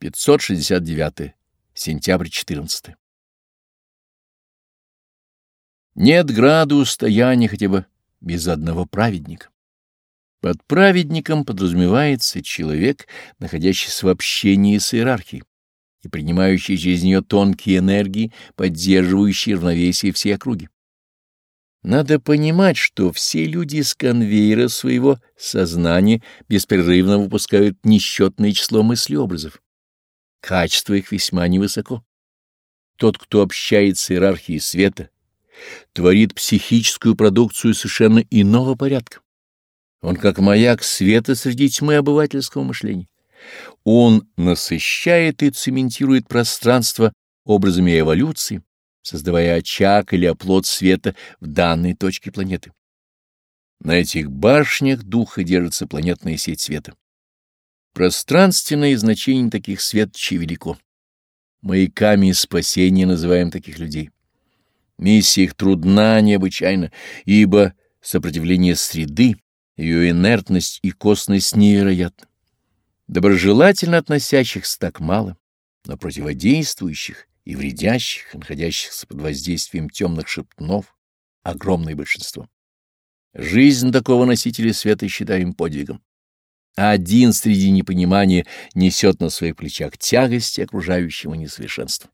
569. Сентябрь 14. Нет града устояния хотя бы без одного праведника. Под праведником подразумевается человек, находящийся в общении с иерархией и принимающий через нее тонкие энергии, поддерживающие равновесие всей округи. Надо понимать, что все люди с конвейера своего сознания беспрерывно выпускают несчетное число мыслеобразов. Качество их весьма невысоко. Тот, кто общается с иерархией света, творит психическую продукцию совершенно иного порядка. Он как маяк света среди тьмы обывательского мышления. Он насыщает и цементирует пространство образами эволюции, создавая очаг или оплот света в данной точке планеты. На этих башнях духа держится планетная сеть света. Пространственное значение таких светочей велико. Маяками спасения называем таких людей. Миссия их трудна необычайно, ибо сопротивление среды, ее инертность и косность невероятны. Доброжелательно относящихся так мало, но противодействующих и вредящих, находящихся под воздействием темных шептунов, огромное большинство. Жизнь такого носителя света считаем подвигом. Один среди непонимания несет на своих плечах тягости окружающего несовершенства.